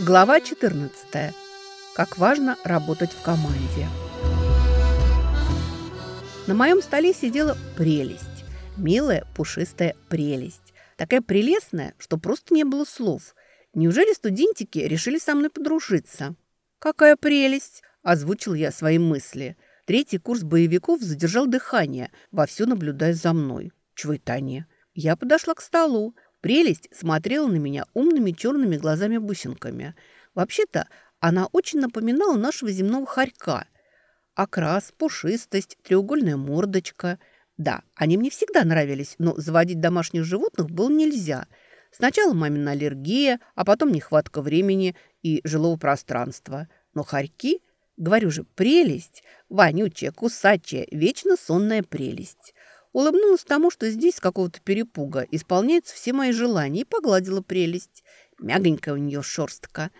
Глава 14. Как важно работать в команде. На моем столе сидела прелесть. Милая, пушистая прелесть. Такая прелестная, что просто не было слов. Неужели студентики решили со мной подружиться? «Какая прелесть!» – озвучил я свои мысли. Третий курс боевиков задержал дыхание, вовсю наблюдая за мной. Чего это они? Я подошла к столу. Прелесть смотрела на меня умными черными глазами-бусинками. Вообще-то она очень напоминала нашего земного хорька. Окрас, пушистость, треугольная мордочка. Да, они мне всегда нравились, но заводить домашних животных было нельзя. Сначала мамина аллергия, а потом нехватка времени и жилого пространства. Но хорьки, говорю же, прелесть, вонючая, кусачая, вечно сонная прелесть. Улыбнулась тому, что здесь с какого-то перепуга исполняются все мои желания, и погладила прелесть. Мягонькая у нее шерстка.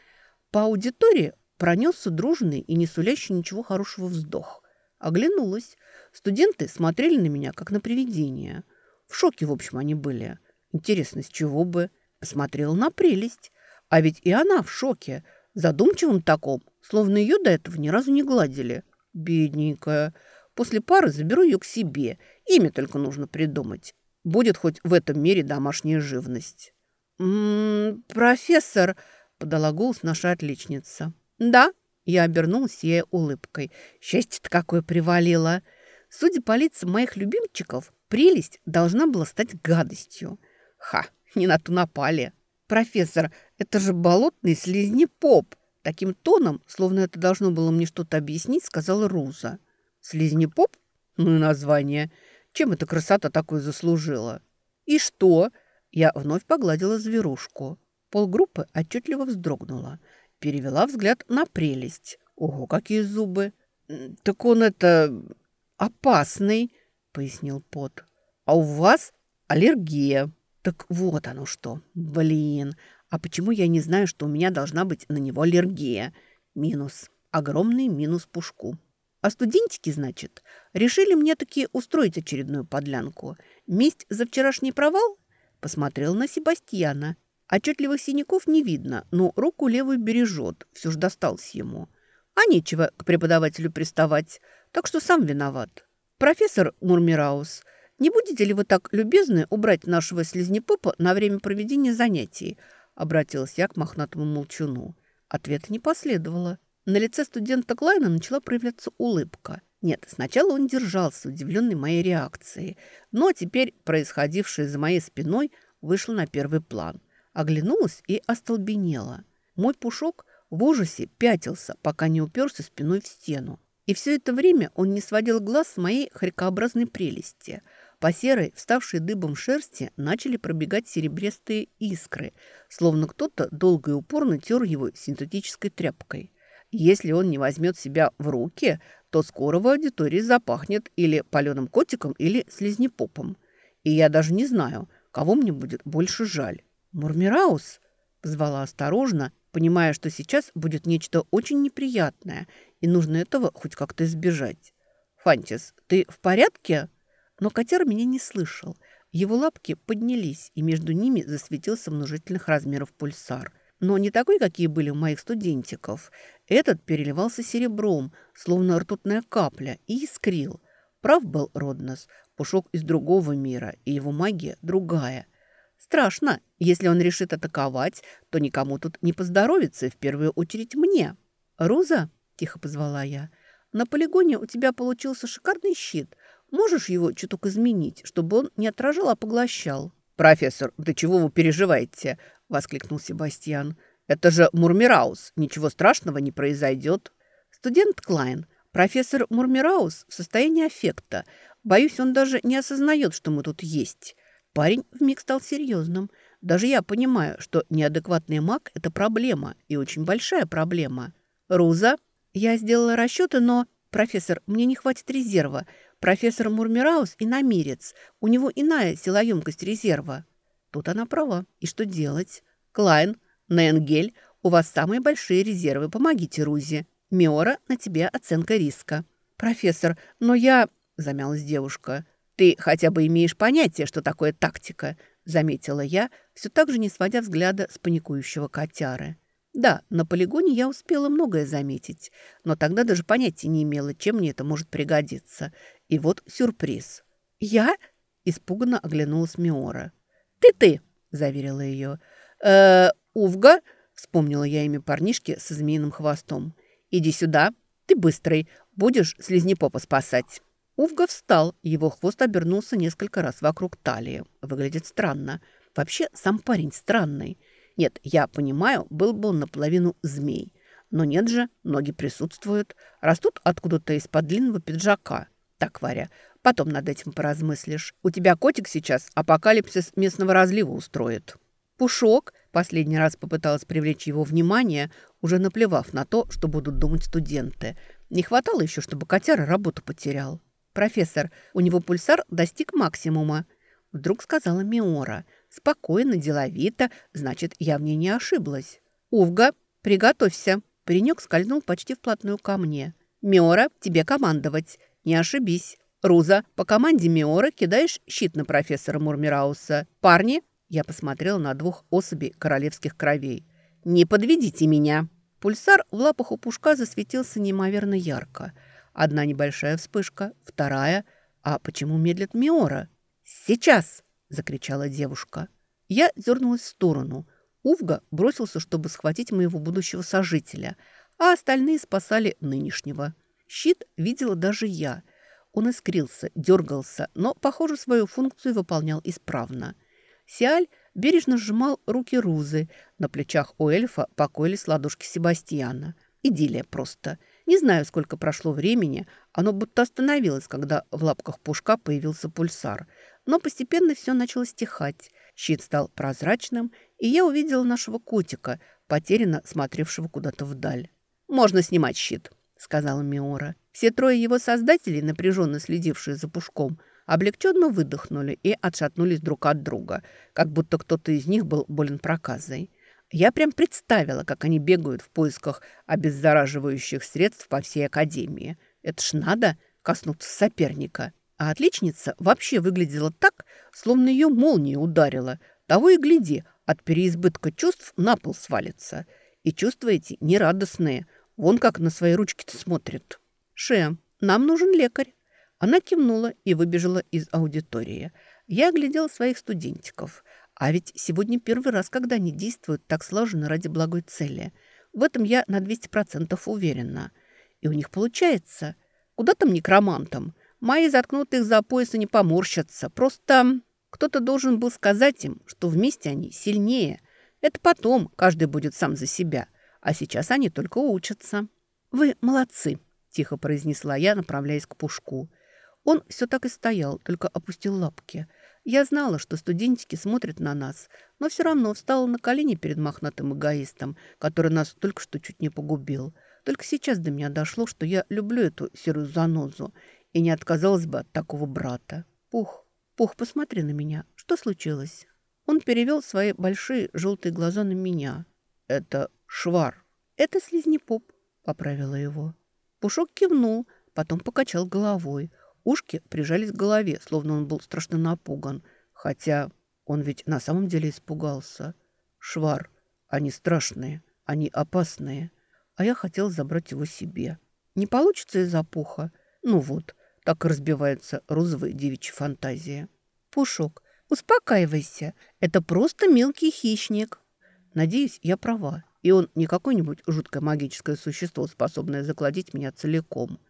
По аудитории пронесся дружный и не сулящий ничего хорошего вздох. Оглянулась. Студенты смотрели на меня, как на привидение. В шоке, в общем, они были. Интересно, с чего бы? Посмотрела на прелесть. А ведь и она в шоке. Задумчивым таком, словно ее до этого ни разу не гладили. Бедненькая. После пары заберу ее к себе. Имя только нужно придумать. Будет хоть в этом мире домашняя живность. «М -м, «Профессор», — подала голос наша отличница. «Да», — я обернулась ей улыбкой. «Счастье-то какое привалило!» Судя по лицам моих любимчиков, прелесть должна была стать гадостью. Ха, не на ту напали. «Профессор, это же болотный слизни поп!» Таким тоном, словно это должно было мне что-то объяснить, сказала Руза. Слизнепоп? Ну и название. Чем эта красота такой заслужила? И что? Я вновь погладила зверушку. Полгруппы отчетливо вздрогнула. Перевела взгляд на прелесть. Ого, какие зубы! Так он это... опасный, пояснил Пот. А у вас аллергия. Так вот оно что. Блин, а почему я не знаю, что у меня должна быть на него аллергия? Минус. Огромный минус пушку. А студентики, значит, решили мне таки устроить очередную подлянку. Месть за вчерашний провал? Посмотрел на Себастьяна. Отчетливых синяков не видно, но руку левую бережет, все же досталось ему. А нечего к преподавателю приставать, так что сам виноват. Профессор Мурмираус, не будете ли вы так любезны убрать нашего слизнепопа на время проведения занятий? Обратилась я к мохнатому молчуну. Ответа не последовало. На лице студента Клайна начала проявляться улыбка. Нет, сначала он держался, удивленный моей реакцией, но теперь происходившее за моей спиной вышло на первый план. Оглянулась и остолбенела. Мой пушок в ужасе пятился, пока не уперся спиной в стену. И все это время он не сводил глаз с моей хорькообразной прелести. По серой, вставшей дыбом шерсти, начали пробегать серебристые искры, словно кто-то долго и упорно тер его синтетической тряпкой. Если он не возьмет себя в руки, то скоро в аудитории запахнет или паленым котиком, или слизнепопом. И я даже не знаю, кого мне будет больше жаль. «Мурмираус?» – позвала осторожно, понимая, что сейчас будет нечто очень неприятное, и нужно этого хоть как-то избежать. «Фантис, ты в порядке?» Но котяр меня не слышал. Его лапки поднялись, и между ними засветился множительных размеров пульсар но не такой, какие были у моих студентиков. Этот переливался серебром, словно ртутная капля, и искрил. Прав был Роднос, пушок из другого мира, и его магия другая. Страшно, если он решит атаковать, то никому тут не поздоровится, в первую очередь мне. «Руза», — тихо позвала я, — «на полигоне у тебя получился шикарный щит. Можешь его чуток изменить, чтобы он не отражал, а поглощал?» «Профессор, да чего вы переживаете?» – воскликнул Себастьян. «Это же Мурмираус. Ничего страшного не произойдет». «Студент Клайн, профессор Мурмираус в состоянии аффекта. Боюсь, он даже не осознает, что мы тут есть». Парень вмиг стал серьезным. Даже я понимаю, что неадекватный маг – это проблема, и очень большая проблема. «Руза, я сделала расчеты, но...» «Профессор, мне не хватит резерва. Профессор Мурмираус – иномирец. У него иная силоемкость резерва». Тут она права. И что делать? Клайн, Ненгель, у вас самые большие резервы. Помогите Рузе. Миора, на тебе оценка риска. Профессор, но я... Замялась девушка. Ты хотя бы имеешь понятие, что такое тактика, заметила я, все так же не сводя взгляда с паникующего котяры. Да, на полигоне я успела многое заметить, но тогда даже понятия не имела, чем мне это может пригодиться. И вот сюрприз. «Я?» – испуганно оглянулась Миора. «Ты-ты!» – заверила ее. «Э, Увга?» – вспомнила я имя парнишки со змеиным хвостом. «Иди сюда, ты быстрый, будешь слизнепопа спасать». Увга встал, его хвост обернулся несколько раз вокруг талии. Выглядит странно. Вообще, сам парень странный. Нет, я понимаю, был бы он наполовину змей. Но нет же, ноги присутствуют. Растут откуда-то из-под длинного пиджака. Так, Варя, потом над этим поразмыслишь. У тебя котик сейчас апокалипсис местного разлива устроит. Пушок последний раз попыталась привлечь его внимание, уже наплевав на то, что будут думать студенты. Не хватало еще, чтобы котяра работу потерял. «Профессор, у него пульсар достиг максимума», — вдруг сказала Миора — Спокойно, деловито, значит, я в ней не ошиблась. «Увга, приготовься!» Паренек скользнул почти вплотную ко мне. «Миора, тебе командовать. Не ошибись. Руза, по команде Миора кидаешь щит на профессора Мурмирауса. Парни!» Я посмотрела на двух особей королевских кровей. «Не подведите меня!» Пульсар в лапах у пушка засветился неимоверно ярко. Одна небольшая вспышка, вторая. А почему медлит Миора? «Сейчас!» – закричала девушка. Я дернулась в сторону. Увга бросился, чтобы схватить моего будущего сожителя, а остальные спасали нынешнего. Щит видела даже я. Он искрился, дергался, но, похоже, свою функцию выполнял исправно. Сиаль бережно сжимал руки Рузы. На плечах у эльфа покоились ладошки Себастьяна. Идиллия просто. Не знаю, сколько прошло времени, оно будто остановилось, когда в лапках пушка появился пульсар – но постепенно все начало стихать. Щит стал прозрачным, и я увидела нашего котика, потерянно смотревшего куда-то вдаль. «Можно снимать щит», — сказала Миора. Все трое его создателей, напряженно следившие за пушком, облегченно выдохнули и отшатнулись друг от друга, как будто кто-то из них был болен проказой. Я прям представила, как они бегают в поисках обеззараживающих средств по всей академии. Это ж надо коснуться соперника. А отличница вообще выглядела так, словно ее молния ударила. Того и гляди, от переизбытка чувств на пол свалится. И чувства эти нерадостные. Вон как на свои ручки-то смотрит. «Ше, нам нужен лекарь». Она кивнула и выбежала из аудитории. Я оглядела своих студентиков. А ведь сегодня первый раз, когда они действуют так сложно ради благой цели. В этом я на 200% уверена. И у них получается. Куда там некромантам? Мои заткнутых за пояса не поморщатся. Просто кто-то должен был сказать им, что вместе они сильнее. Это потом каждый будет сам за себя. А сейчас они только учатся. «Вы молодцы», – тихо произнесла я, направляясь к пушку. Он все так и стоял, только опустил лапки. Я знала, что студентики смотрят на нас, но все равно встала на колени перед мохнатым эгоистом, который нас только что чуть не погубил. Только сейчас до меня дошло, что я люблю эту серую занозу и не отказалась бы от такого брата. Пух, Пух, посмотри на меня. Что случилось? Он перевел свои большие желтые глаза на меня. Это швар. Это слизнепоп, поправила его. Пушок кивнул, потом покачал головой. Ушки прижались к голове, словно он был страшно напуган. Хотя он ведь на самом деле испугался. Швар. Они страшные, они опасные. А я хотел забрать его себе. Не получится из-за пуха? Ну вот, так разбивается розовая девичья фантазия. Пушок, успокаивайся. Это просто мелкий хищник. Надеюсь, я права. И он не какое-нибудь жуткое магическое существо, способное закладить меня целиком,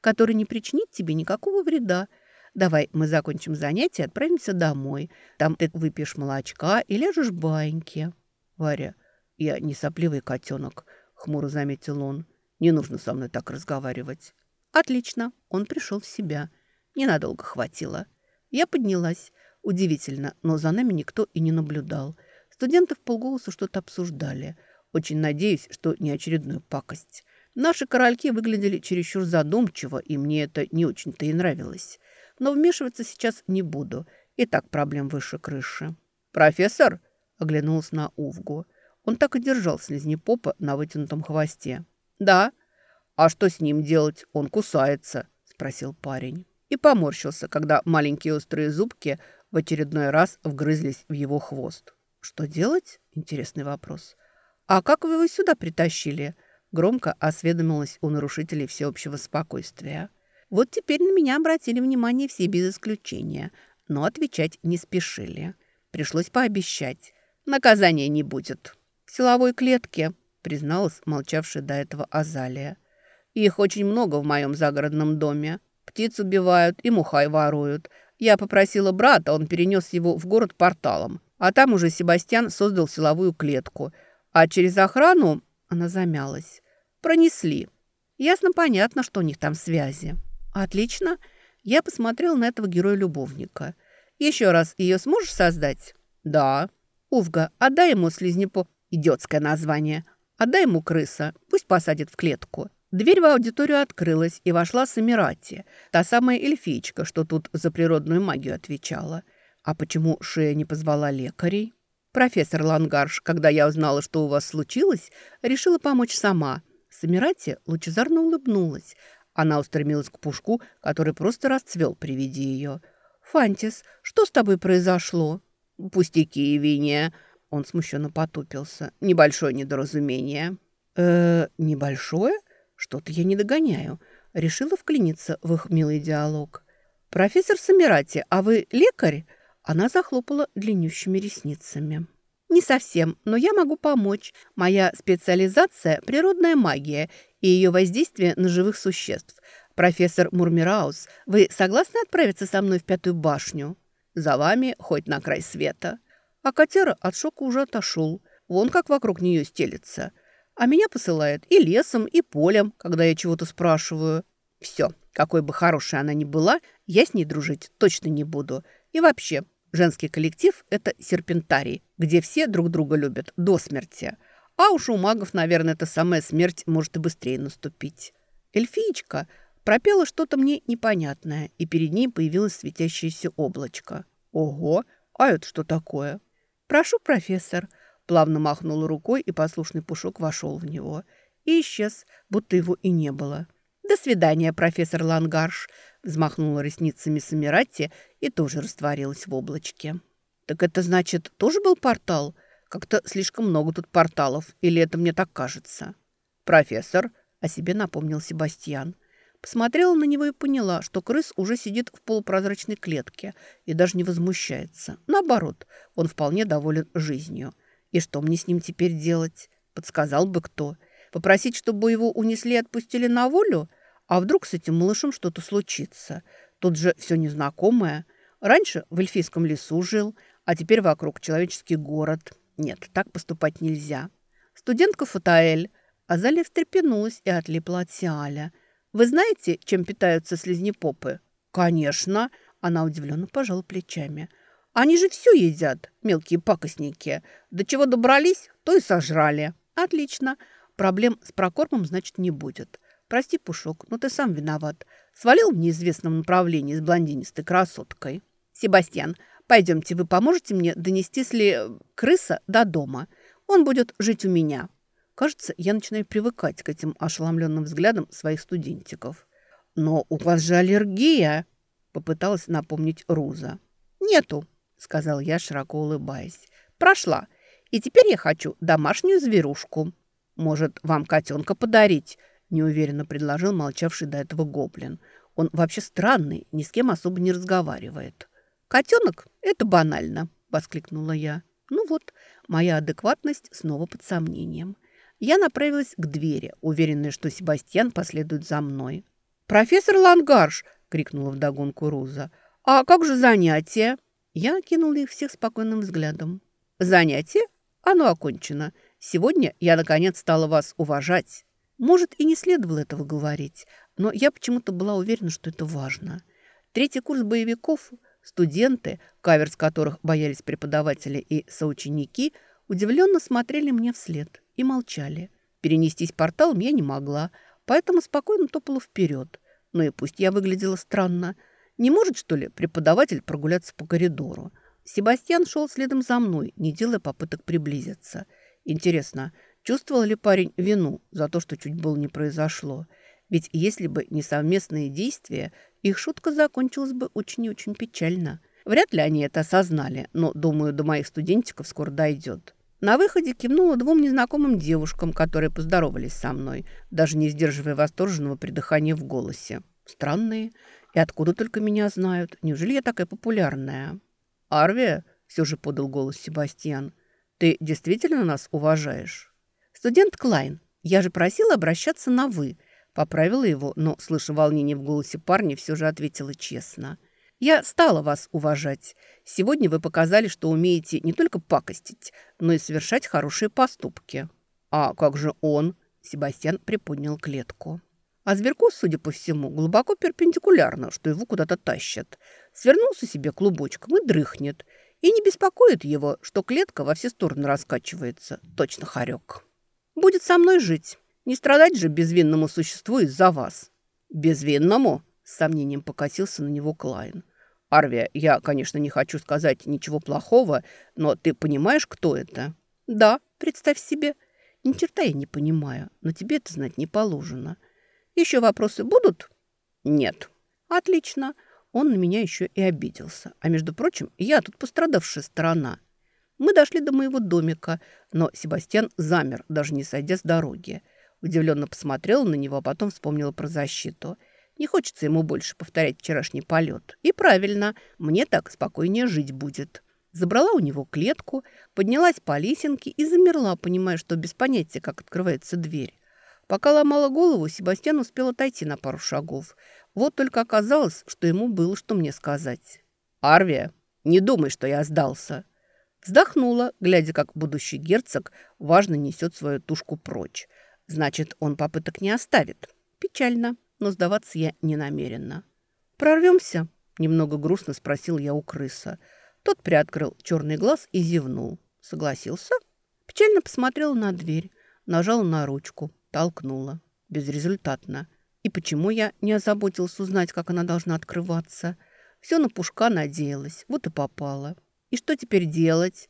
который не причинит тебе никакого вреда. Давай мы закончим занятие отправимся домой. Там ты выпьешь молочка и ляжешь в баньке. Варя, я не сопливый котенок, хмуро заметил он. Не нужно со мной так разговаривать. Отлично, он пришел в себя. Ненадолго хватило. Я поднялась. Удивительно, но за нами никто и не наблюдал. Студенты в полголоса что-то обсуждали. Очень надеюсь, что не очередную пакость. Наши корольки выглядели чересчур задумчиво, и мне это не очень-то и нравилось. Но вмешиваться сейчас не буду. И так проблем выше крыши. «Профессор?» – оглянулся на Увгу. Он так и держал слизнепопа на вытянутом хвосте. «Да», «А что с ним делать? Он кусается», – спросил парень. И поморщился, когда маленькие острые зубки в очередной раз вгрызлись в его хвост. «Что делать?» – интересный вопрос. «А как вы его сюда притащили?» Громко осведомилась у нарушителей всеобщего спокойствия. Вот теперь на меня обратили внимание все без исключения, но отвечать не спешили. Пришлось пообещать. Наказания не будет. В силовой клетке, призналась молчавшая до этого Азалия. Их очень много в моем загородном доме. Птиц убивают и мухай воруют. Я попросила брата, он перенес его в город порталом. А там уже Себастьян создал силовую клетку. А через охрану она замялась. Пронесли. Ясно-понятно, что у них там связи. Отлично. Я посмотрел на этого героя-любовника. Еще раз ее сможешь создать? Да. Увга, отдай ему слизнепо... Идиотское название. Отдай ему крыса. Пусть посадит в клетку. Дверь в аудиторию открылась, и вошла Самирати, та самая эльфичка, что тут за природную магию отвечала. А почему Шея не позвала лекарей? Профессор Лангарш, когда я узнала, что у вас случилось, решила помочь сама. Самирати лучезарно улыбнулась. Она устремилась к пушку, который просто расцвел при виде ее. «Фантис, что с тобой произошло?» «Пустяки, Виния». Он смущенно потупился. «Небольшое недоразумение». «Э, небольшое? Что-то я не догоняю». Решила вклиниться в их милый диалог. «Профессор Самирати, а вы лекарь?» Она захлопала длиннющими ресницами. «Не совсем, но я могу помочь. Моя специализация – природная магия и ее воздействие на живых существ. Профессор Мурмираус, вы согласны отправиться со мной в Пятую башню? За вами хоть на край света». А котяра от шока уже отошел. Вон как вокруг нее стелется. А меня посылает и лесом, и полем, когда я чего-то спрашиваю. Все, какой бы хорошей она ни была, я с ней дружить точно не буду. И вообще, Женский коллектив – это серпентарий, где все друг друга любят до смерти. А уж у магов, наверное, эта самая смерть может и быстрее наступить. Эльфиечка пропела что-то мне непонятное, и перед ней появилось светящееся облачко. Ого, а это что такое? Прошу, профессор. Плавно махнула рукой, и послушный пушок вошел в него. И исчез, будто его и не было. «До свидания, профессор Лангарш», взмахнула ресницами Самиратти и тоже растворилась в облачке. «Так это значит, тоже был портал? Как-то слишком много тут порталов, или это мне так кажется?» «Профессор», — о себе напомнил Себастьян. Посмотрела на него и поняла, что крыс уже сидит в полупрозрачной клетке и даже не возмущается. Наоборот, он вполне доволен жизнью. И что мне с ним теперь делать? Подсказал бы кто. Попросить, чтобы его унесли и отпустили на волю? А вдруг с этим малышом что-то случится? Тут же все незнакомое. Раньше в эльфийском лесу жил, а теперь вокруг человеческий город. Нет, так поступать нельзя. Студентка Фатаэль. Азалия встрепенулась и отлипла от Сиаля. «Вы знаете, чем питаются слизнепопы?» «Конечно!» Она удивленно пожала плечами. «Они же все едят, мелкие пакостники. До чего добрались, то и сожрали». «Отлично. Проблем с прокормом, значит, не будет. «Прости, Пушок, но ты сам виноват. Свалил в неизвестном направлении с блондинистой красоткой. Себастьян, пойдемте, вы поможете мне донести сли крыса до дома. Он будет жить у меня». Кажется, я начинаю привыкать к этим ошеломленным взглядам своих студентиков. «Но у вас же аллергия!» – попыталась напомнить Руза. «Нету», – сказал я, широко улыбаясь. «Прошла. И теперь я хочу домашнюю зверушку. Может, вам котенка подарить?» Неуверенно предложил молчавший до этого гоблин. Он вообще странный, ни с кем особо не разговаривает. «Котенок – это банально», – воскликнула я. Ну вот, моя адекватность снова под сомнением. Я направилась к двери, уверенная, что Себастьян последует за мной. «Профессор Лангарш!» – крикнула вдогонку Руза. «А как же занятия?» Я окинула их всех спокойным взглядом. «Занятие? Оно окончено. Сегодня я, наконец, стала вас уважать». Может, и не следовало этого говорить, но я почему-то была уверена, что это важно. Третий курс боевиков, студенты, каверс которых боялись преподаватели и соученики, удивленно смотрели мне вслед и молчали. Перенестись порталом я не могла, поэтому спокойно топала вперед. Но и пусть я выглядела странно. Не может, что ли, преподаватель прогуляться по коридору? Себастьян шел следом за мной, не делая попыток приблизиться. Интересно, Чувствовал ли парень вину за то, что чуть было не произошло? Ведь если бы не совместные действия, их шутка закончилась бы очень и очень печально. Вряд ли они это осознали, но, думаю, до моих студентиков скоро дойдет. На выходе кивнула двум незнакомым девушкам, которые поздоровались со мной, даже не сдерживая восторженного придыхания в голосе. Странные. И откуда только меня знают? Неужели я такая популярная? «Арвия?» – все же подал голос Себастьян. «Ты действительно нас уважаешь?» «Студент Клайн, я же просила обращаться на «вы». Поправила его, но, слыша волнение в голосе парня, все же ответила честно. «Я стала вас уважать. Сегодня вы показали, что умеете не только пакостить, но и совершать хорошие поступки». «А как же он?» Себастьян приподнял клетку. А зверьку, судя по всему, глубоко перпендикулярно, что его куда-то тащат. Свернулся себе клубочком и дрыхнет. И не беспокоит его, что клетка во все стороны раскачивается. Точно хорек. Будет со мной жить. Не страдать же безвинному существу из-за вас. Безвинному? С сомнением покатился на него Клайн. Арвия, я, конечно, не хочу сказать ничего плохого, но ты понимаешь, кто это? Да, представь себе. Ни черта я не понимаю, но тебе это знать не положено. Еще вопросы будут? Нет. Отлично. Он на меня еще и обиделся. А между прочим, я тут пострадавшая сторона. Мы дошли до моего домика, но Себастьян замер, даже не сойдя с дороги. Удивленно посмотрела на него, а потом вспомнила про защиту. Не хочется ему больше повторять вчерашний полет. И правильно, мне так спокойнее жить будет. Забрала у него клетку, поднялась по лесенке и замерла, понимая, что без понятия, как открывается дверь. Пока ломала голову, Себастьян успел отойти на пару шагов. Вот только оказалось, что ему было что мне сказать. «Арвия, не думай, что я сдался». Вздохнула, глядя, как будущий герцог важно несет свою тушку прочь. Значит, он попыток не оставит. Печально, но сдаваться я не намерена. «Прорвемся?» – немного грустно спросил я у крыса. Тот приоткрыл черный глаз и зевнул. Согласился? Печально посмотрел на дверь, нажал на ручку. Толкнула. Безрезультатно. И почему я не озаботился узнать, как она должна открываться? Все на пушка надеялась. Вот и попала. И что теперь делать?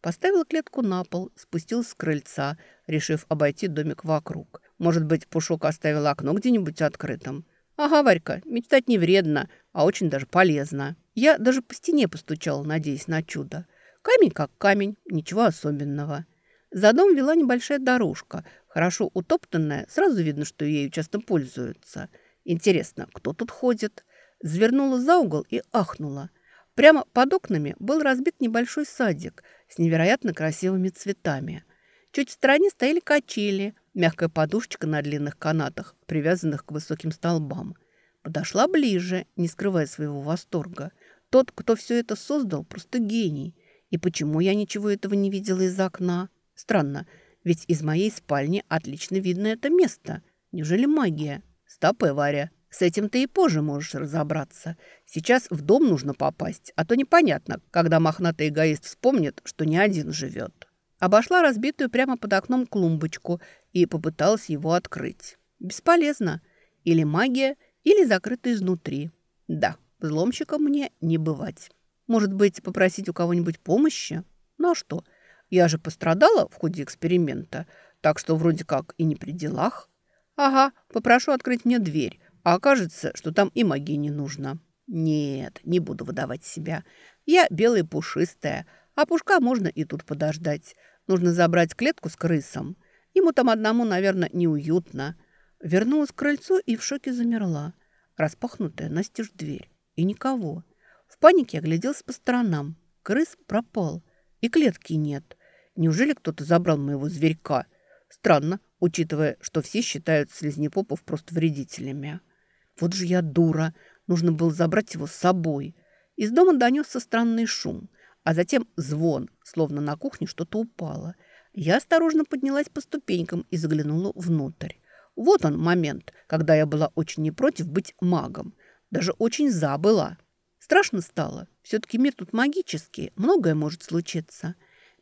Поставила клетку на пол, спустилась с крыльца, решив обойти домик вокруг. Может быть, Пушок оставил окно где-нибудь открытым? Ага, Варька, мечтать не вредно, а очень даже полезно. Я даже по стене постучала, надеясь на чудо. Камень как камень, ничего особенного. За дом вела небольшая дорожка, хорошо утоптанная, сразу видно, что ею часто пользуются. Интересно, кто тут ходит? Звернула за угол и ахнула. Прямо под окнами был разбит небольшой садик с невероятно красивыми цветами. Чуть в стороне стояли качели, мягкая подушечка на длинных канатах, привязанных к высоким столбам. Подошла ближе, не скрывая своего восторга. Тот, кто все это создал, просто гений. И почему я ничего этого не видела из окна? Странно, ведь из моей спальни отлично видно это место. Неужели магия? Стопэ, Варя. С этим ты и позже можешь разобраться. Сейчас в дом нужно попасть, а то непонятно, когда мохнатый эгоист вспомнит, что не один живет. Обошла разбитую прямо под окном клумбочку и попыталась его открыть. Бесполезно. Или магия, или закрыто изнутри. Да, взломщиком мне не бывать. Может быть, попросить у кого-нибудь помощи? Ну а что? – я же пострадала в ходе эксперимента, так что вроде как и не при делах. Ага, попрошу открыть мне дверь, а окажется, что там и магии не нужно. Нет, не буду выдавать себя. Я белая пушистая, а пушка можно и тут подождать. Нужно забрать клетку с крысом. Ему там одному, наверное, неуютно. Вернулась к крыльцу и в шоке замерла. Распахнутая настежь дверь. И никого. В панике огляделась по сторонам. Крыс пропал. И клетки нет. Неужели кто-то забрал моего зверька? Странно, учитывая, что все считают слизнепопов просто вредителями. Вот же я дура. Нужно было забрать его с собой. Из дома донесся странный шум, а затем звон, словно на кухне что-то упало. Я осторожно поднялась по ступенькам и заглянула внутрь. Вот он момент, когда я была очень не против быть магом. Даже очень за была. Страшно стало. Все-таки мир тут магический, многое может случиться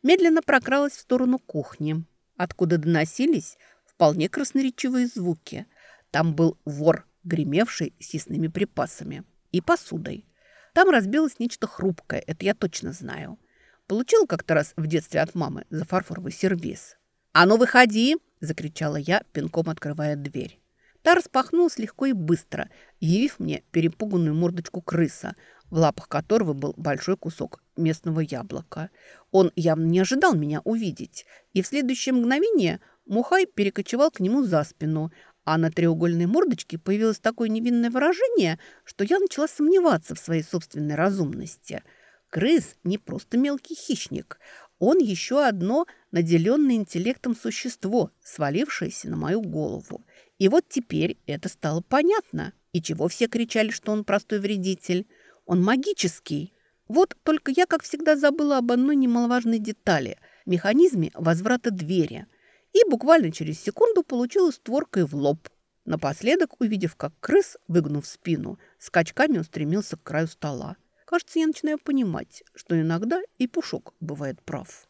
медленно прокралась в сторону кухни, откуда доносились вполне красноречивые звуки. Там был вор, гремевший съестными припасами и посудой. Там разбилось нечто хрупкое, это я точно знаю. Получил как-то раз в детстве от мамы за фарфоровый сервиз. «А ну, выходи!» – закричала я, пинком открывая дверь. Та распахнулась легко и быстро, явив мне перепуганную мордочку крыса, в лапах которого был большой кусок местного яблока. Он явно не ожидал меня увидеть, и в следующее мгновение Мухай перекочевал к нему за спину, а на треугольной мордочке появилось такое невинное выражение, что я начала сомневаться в своей собственной разумности. Крыс не просто мелкий хищник, он еще одно наделенное интеллектом существо, свалившееся на мою голову. И вот теперь это стало понятно. И чего все кричали, что он простой вредитель? Он магический. Вот только я, как всегда, забыла об одной немаловажной детали – механизме возврата двери – и буквально через секунду получила створкой в лоб. Напоследок, увидев, как крыс, выгнув спину, скачками устремился к краю стола. Кажется, я начинаю понимать, что иногда и Пушок бывает прав.